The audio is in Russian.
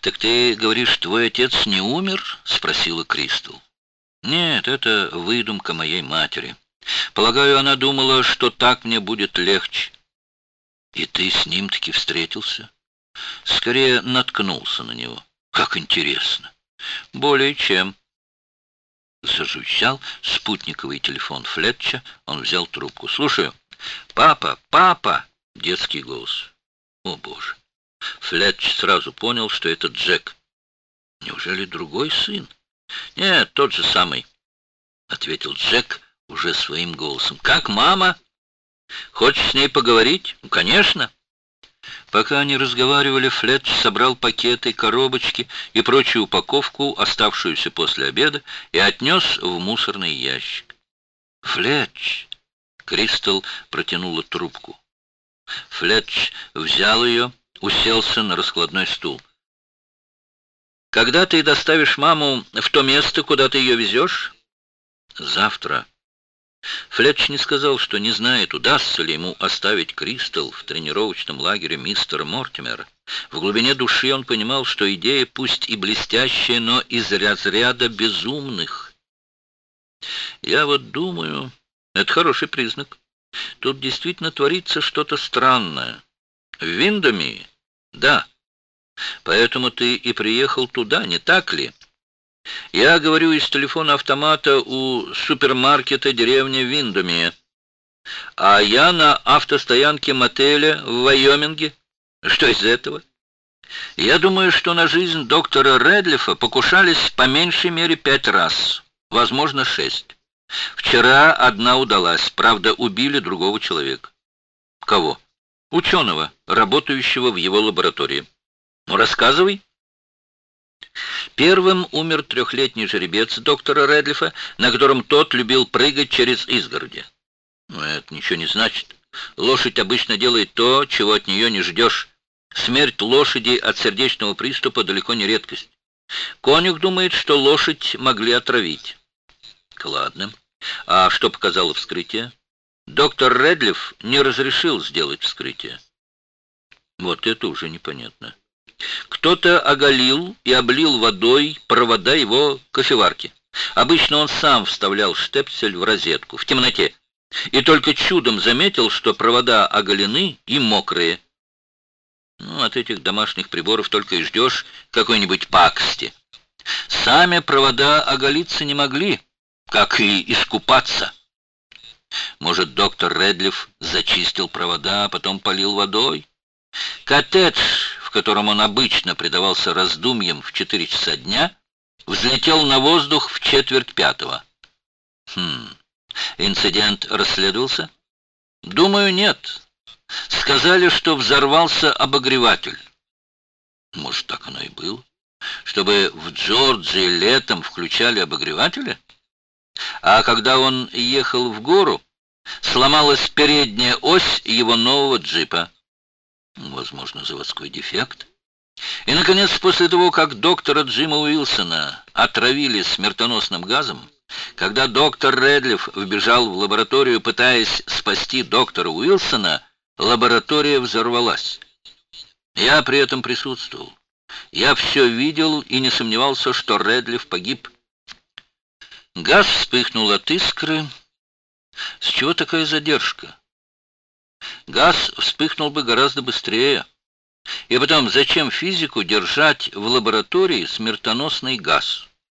«Так ты говоришь, твой отец не умер?» — спросила Кристал. «Нет, это выдумка моей матери. Полагаю, она думала, что так мне будет легче». «И ты с ним таки встретился?» «Скорее наткнулся на него. Как интересно!» «Более чем». Зажужжал спутниковый телефон Флетча. Он взял трубку. «Слушаю. Папа! Папа!» Детский голос. «О, Боже!» Флетч сразу понял, что это Джек. «Неужели другой сын?» «Нет, тот же самый», — ответил Джек уже своим голосом. «Как мама? Хочешь с ней поговорить?» «Конечно». Пока они разговаривали, Флетч собрал пакеты, коробочки и прочую упаковку, оставшуюся после обеда, и отнес в мусорный ящик. «Флетч!» — Кристал протянула трубку. Флетч взял ее, уселся на раскладной стул. «Когда ты доставишь маму в то место, куда ты ее везешь?» «Завтра». Флетч не сказал, что не знает, удастся ли ему оставить Кристал в тренировочном лагере мистера Мортимера. В глубине души он понимал, что идея пусть и блестящая, но из разряда безумных. «Я вот думаю, это хороший признак. Тут действительно творится что-то странное. В Виндоме да. Поэтому ты и приехал туда, не так ли? Я говорю из телефона автомата у супермаркета деревни Виндомия. А я на автостоянке мотеля в Вайоминге. Что из этого? Я думаю, что на жизнь доктора Редлифа покушались по меньшей мере пять раз, возможно, шесть. Вчера одна удалась, правда, убили другого человека. Кого? Ученого, работающего в его лаборатории. Ну, рассказывай. Первым умер трехлетний жеребец доктора Редлифа, на котором тот любил прыгать через изгороди. Но это ничего не значит. Лошадь обычно делает то, чего от нее не ждешь. Смерть лошади от сердечного приступа далеко не редкость. Конюх думает, что лошадь могли отравить. Ладно. А что показало вскрытие? Доктор Редлиф не разрешил сделать вскрытие. Вот это уже непонятно. Кто-то оголил и облил водой провода его кофеварки. Обычно он сам вставлял штепсель в розетку, в темноте, и только чудом заметил, что провода оголены и мокрые. Ну, от этих домашних приборов только и ждешь какой-нибудь пакости. Сами провода оголиться не могли, как и искупаться. Может, доктор Редлиф зачистил провода, а потом полил водой? Коттедж, в котором он обычно предавался раздумьям в четыре часа дня, взлетел на воздух в четверть пятого. Хм, инцидент расследовался? Думаю, нет. Сказали, что взорвался обогреватель. Может, так оно и было? Чтобы в Джорджии летом включали обогреватели? А когда он ехал в гору, сломалась передняя ось его нового джипа. Возможно, заводской дефект. И, наконец, после того, как доктора Джима Уилсона отравили смертоносным газом, когда доктор Редлиф вбежал в лабораторию, пытаясь спасти доктора Уилсона, лаборатория взорвалась. Я при этом присутствовал. Я все видел и не сомневался, что Редлиф погиб. Газ вспыхнул от искры. С чего такая задержка? Газ вспыхнул бы гораздо быстрее. И потом, зачем физику держать в лаборатории смертоносный газ?